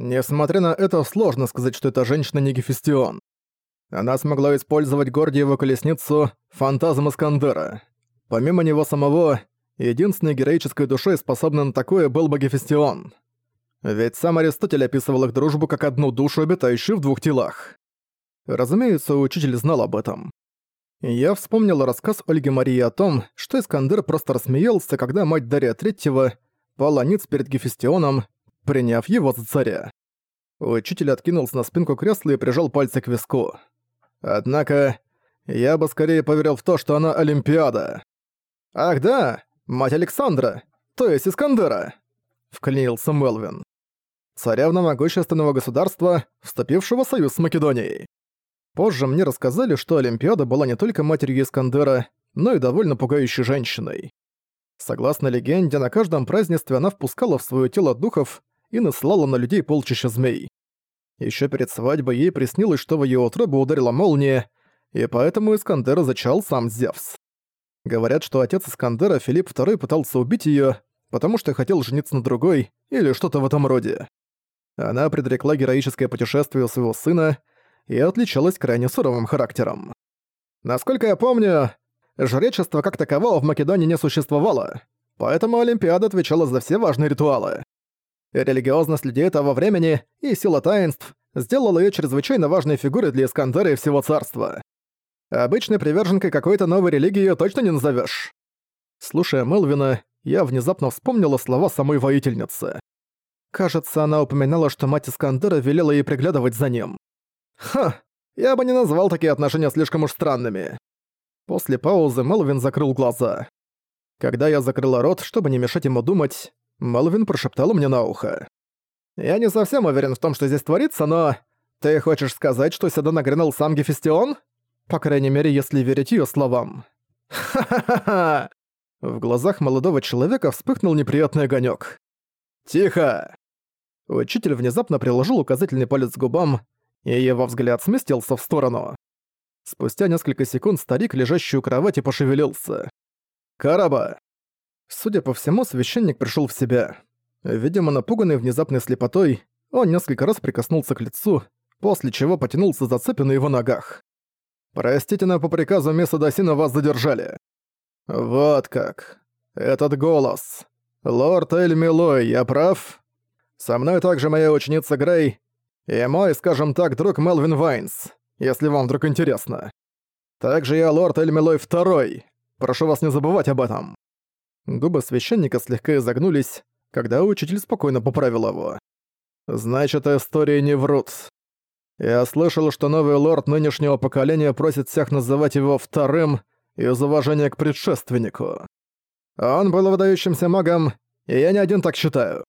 Несмотря на это, сложно сказать, что эта женщина не Гефестион. Она смогла использовать Гордиеву колесницу «Фантазм Искандера». Помимо него самого, единственной героической душой, способной на такое, был бы Гефестион. Ведь сам Аристотель описывал их дружбу как одну душу, обитающую в двух телах. Разумеется, учитель знал об этом. Я вспомнил рассказ Ольги Марии о том, что Искандер просто рассмеялся, когда мать Дария Третьего пала ниц перед Гефестионом, приняв его за царя. Учитель откинулся на спинку кресла и прижал пальцы к виску. Однако, я бы скорее поверил в то, что она Олимпиада. «Ах да, мать Александра, то есть Искандера!» — вклинился Мелвин. Царевна могущественного государства, вступившего в союз с Македонией. Позже мне рассказали, что Олимпиада была не только матерью Искандера, но и довольно пугающей женщиной. Согласно легенде, на каждом празднестве она впускала в свое тело духов и наслала на людей полчища змей. Еще перед свадьбой ей приснилось, что в ее утробу ударила молния, и поэтому Искандера зачал сам Зевс. Говорят, что отец Искандера, Филипп II, пытался убить ее, потому что хотел жениться на другой, или что-то в этом роде. Она предрекла героическое путешествие своего сына и отличалась крайне суровым характером. Насколько я помню, жречества как такового в Македонии не существовало, поэтому Олимпиада отвечала за все важные ритуалы. Религиозность людей того времени и сила таинств сделала ее чрезвычайно важной фигурой для Искандера и всего царства. Обычной приверженкой какой-то новой религии её точно не назовешь. Слушая Мелвина, я внезапно вспомнила слова самой воительницы. Кажется, она упоминала, что мать Искандера велела ей приглядывать за ним. Ха, я бы не назвал такие отношения слишком уж странными. После паузы Мелвин закрыл глаза. Когда я закрыла рот, чтобы не мешать ему думать, Мелвин прошептал мне на ухо. «Я не совсем уверен в том, что здесь творится, но... Ты хочешь сказать, что сюда нагрянул сам Гефестион? По крайней мере, если верить её словам». «Ха-ха-ха!» В глазах молодого человека вспыхнул неприятный огонёк. «Тихо!» Учитель внезапно приложил указательный палец к губам, и его взгляд сместился в сторону. Спустя несколько секунд старик, лежащий у кровати, пошевелился. «Караба!» Судя по всему, священник пришел в себя. Видимо, напуганный внезапной слепотой, он несколько раз прикоснулся к лицу, после чего потянулся за цепи на его ногах. «Простите, но по приказу места Досина вас задержали». «Вот как. Этот голос. Лорд Эль Милой, я прав? Со мной также моя ученица Грей и мой, скажем так, друг Мелвин Вайнс, если вам вдруг интересно. Также я лорд Эль Милой Второй. Прошу вас не забывать об этом». Губы священника слегка изогнулись, когда учитель спокойно поправил его. «Значит, истории не врут. Я слышал, что новый лорд нынешнего поколения просит всех называть его вторым из уважения к предшественнику. Он был выдающимся магом, и я не один так считаю».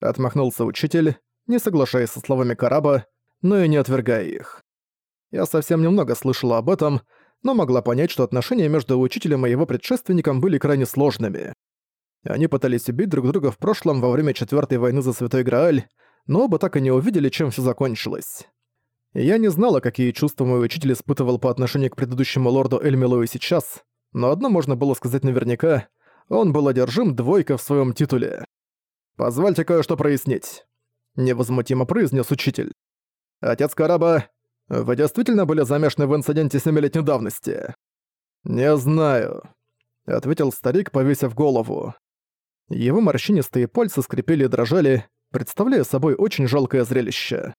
Отмахнулся учитель, не соглашаясь со словами Караба, но и не отвергая их. Я совсем немного слышала об этом, но могла понять, что отношения между учителем и его предшественником были крайне сложными. Они пытались убить друг друга в прошлом во время Четвёртой войны за Святой Грааль, но оба так и не увидели, чем всё закончилось. Я не знала, какие чувства мой учитель испытывал по отношению к предыдущему лорду Эльмилою сейчас, но одно можно было сказать наверняка — он был одержим двойка в своём титуле. «Позвольте кое-что прояснить», — невозмутимо произнес учитель. «Отец Караба, вы действительно были замешаны в инциденте семилетней давности?» «Не знаю», — ответил старик, повесив голову. Его морщинистые пальцы скрипели и дрожали, представляя собой очень жалкое зрелище.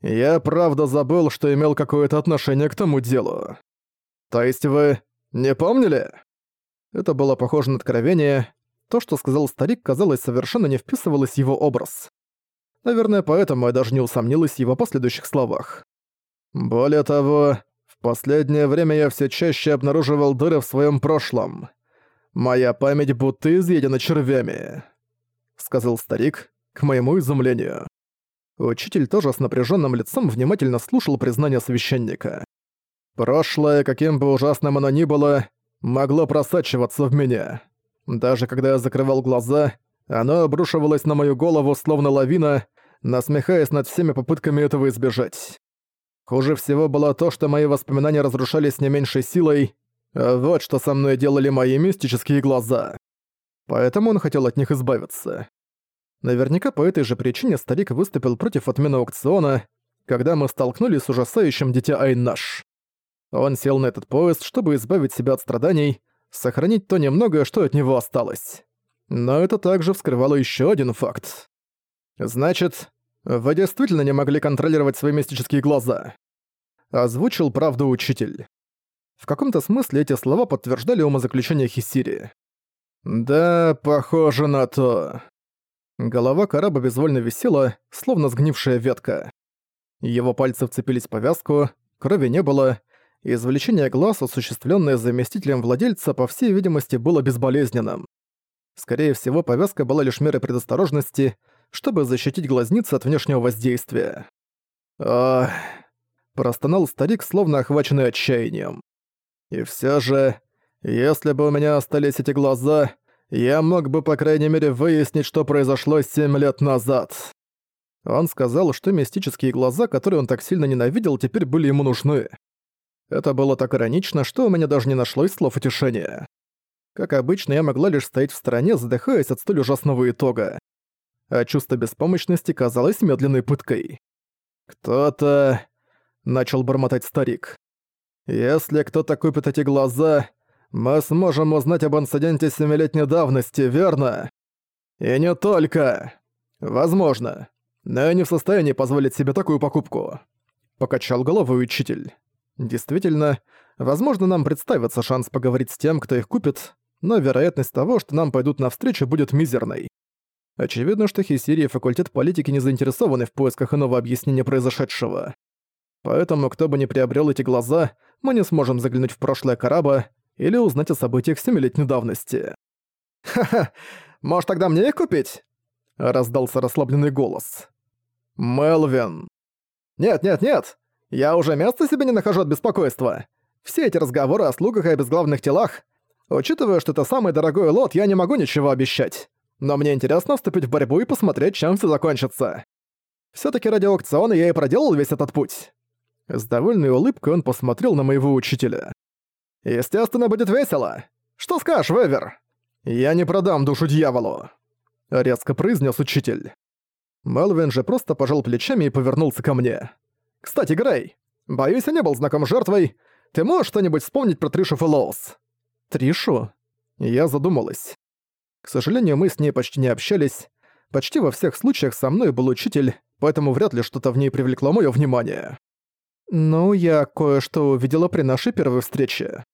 «Я правда забыл, что имел какое-то отношение к тому делу. То есть вы не помнили?» Это было похоже на откровение. То, что сказал старик, казалось, совершенно не вписывалось в его образ. Наверное, поэтому я даже не усомнилась в его последующих словах. Более того, в последнее время я все чаще обнаруживал дыры в своем прошлом. Моя память будто изъедена червями», — сказал старик, к моему изумлению. Учитель тоже с напряженным лицом внимательно слушал признание священника. «Прошлое, каким бы ужасным оно ни было, могло просачиваться в меня. Даже когда я закрывал глаза, оно обрушивалось на мою голову словно лавина, насмехаясь над всеми попытками этого избежать. Хуже всего было то, что мои воспоминания разрушались не меньшей силой, а вот что со мной делали мои мистические глаза. Поэтому он хотел от них избавиться. Наверняка по этой же причине старик выступил против отмены аукциона, когда мы столкнулись с ужасающим дитя Айнаш. Он сел на этот поезд, чтобы избавить себя от страданий, сохранить то немногое, что от него осталось. Но это также вскрывало еще один факт. «Значит, вы действительно не могли контролировать свои мистические глаза?» Озвучил правду учитель. В каком-то смысле эти слова подтверждали умозаключение Хисири. «Да, похоже на то». Голова кораба безвольно висела, словно сгнившая ветка. Его пальцы вцепились в повязку, крови не было, извлечение глаз, осуществленное заместителем владельца, по всей видимости, было безболезненным. Скорее всего, повязка была лишь мерой предосторожности, чтобы защитить глазницы от внешнего воздействия. «Ах...» – простонал старик, словно охваченный отчаянием. «И все же, если бы у меня остались эти глаза, я мог бы, по крайней мере, выяснить, что произошло семь лет назад». Он сказал, что мистические глаза, которые он так сильно ненавидел, теперь были ему нужны. Это было так иронично, что у меня даже не нашлось слов утешения. Как обычно, я могла лишь стоять в стороне, задыхаясь от столь ужасного итога. А чувство беспомощности казалось медленной пыткой. «Кто-то...» — начал бормотать старик. «Если кто-то купит эти глаза, мы сможем узнать об инциденте семилетней давности, верно? И не только. Возможно. Но я не в состоянии позволить себе такую покупку. Покачал головой учитель. Действительно, возможно, нам представится шанс поговорить с тем, кто их купит, но вероятность того, что нам пойдут навстречу, будет мизерной. Очевидно, что Хисири и факультет политики не заинтересованы в поисках иного объяснения произошедшего. Поэтому, кто бы ни приобрел эти глаза, мы не сможем заглянуть в прошлое Караба или узнать о событиях семилетней давности. «Ха-ха, может тогда мне их купить?» — раздался расслабленный голос. «Мелвин!» «Нет-нет-нет! Я уже места себе не нахожу от беспокойства. Все эти разговоры о слугах и о безглавных телах. Учитывая, что это самый дорогой лот, я не могу ничего обещать. Но мне интересно вступить в борьбу и посмотреть, чем все закончится. все таки ради аукциона я и проделал весь этот путь». С довольной улыбкой он посмотрел на моего учителя. «Естественно, будет весело. Что скажешь, Вевер?» «Я не продам душу дьяволу», — резко произнес учитель. Мелвин же просто пожал плечами и повернулся ко мне. «Кстати, Грей, боюсь, я не был знаком жертвой. Ты можешь что-нибудь вспомнить про Тришу Фэллоус?» «Тришу?» Я задумалась. К сожалению, мы с ней почти не общались. Почти во всех случаях со мной был учитель, поэтому вряд ли что-то в ней привлекло моё внимание. «Ну, я кое-что увидела при нашей первой встрече».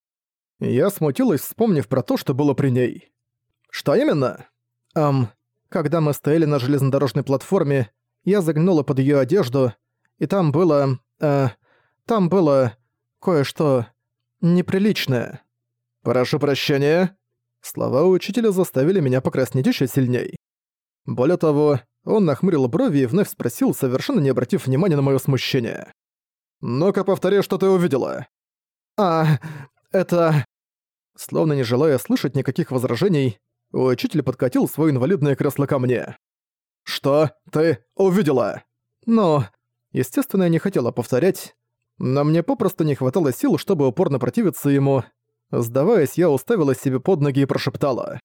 Я смутилась, вспомнив про то, что было при ней. «Что именно?» «Ам, когда мы стояли на железнодорожной платформе, я заглянула под её одежду, и там было... Э, там было... кое-что... неприличное». «Прошу прощения». Слова учителя заставили меня покраснеть ещё сильней. Более того, он нахмурил брови и вновь спросил, совершенно не обратив внимания на моё смущение. «Ну-ка повтори, что ты увидела». «А, это...» Словно не желая слышать никаких возражений, учитель подкатил свое инвалидное кресло ко мне. «Что ты увидела?» «Ну...» Естественно, я не хотела повторять, но мне попросту не хватало сил, чтобы упорно противиться ему. Сдаваясь, я уставила себе под ноги и прошептала.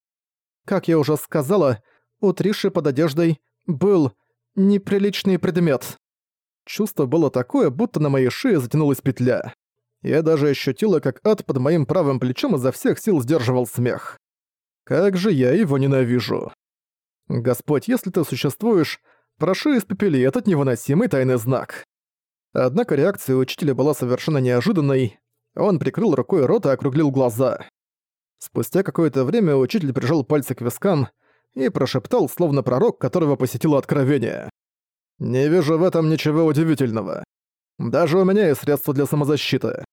Как я уже сказала, у Триши под одеждой был неприличный предмет. Чувство было такое, будто на моей шее затянулась петля. Я даже ощутила, как ад под моим правым плечом изо всех сил сдерживал смех. Как же я его ненавижу. Господь, если ты существуешь, прошу испепели этот невыносимый тайный знак. Однако реакция учителя была совершенно неожиданной. Он прикрыл рукой рот и округлил глаза. Спустя какое-то время учитель прижал пальцы к вискам и прошептал, словно пророк, которого посетило откровение. «Не вижу в этом ничего удивительного. Даже у меня есть средства для самозащиты.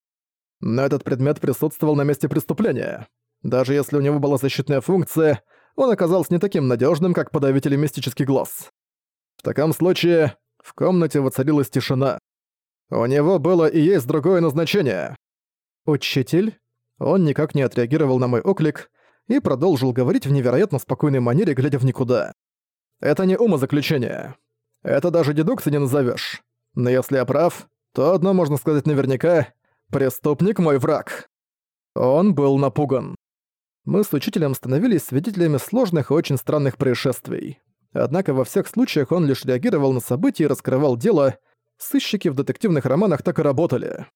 Но этот предмет присутствовал на месте преступления. Даже если у него была защитная функция, он оказался не таким надежным, как подавитель мистический глаз. В таком случае в комнате воцарилась тишина. У него было и есть другое назначение. «Учитель?» Он никак не отреагировал на мой оклик и продолжил говорить в невероятно спокойной манере, глядя в никуда. «Это не умозаключение. Это даже дедукции не назовешь. Но если я прав, то одно можно сказать наверняка — преступник мой враг». Он был напуган. Мы с учителем становились свидетелями сложных и очень странных происшествий. Однако во всех случаях он лишь реагировал на события и раскрывал дело. Сыщики в детективных романах так и работали.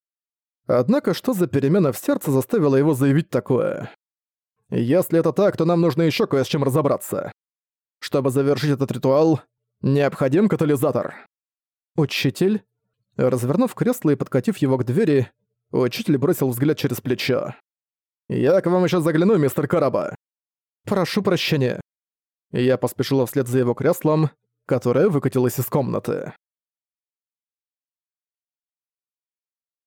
Однако что за перемена в сердце заставила его заявить такое? Если это так, то нам нужно еще кое с чем разобраться. Чтобы завершить этот ритуал, необходим катализатор. Учитель? Развернув кресло и подкатив его к двери, учитель бросил взгляд через плечо. «Я к вам еще загляну, мистер Караба!» «Прошу прощения». Я поспешила вслед за его креслом, которое выкатилось из комнаты.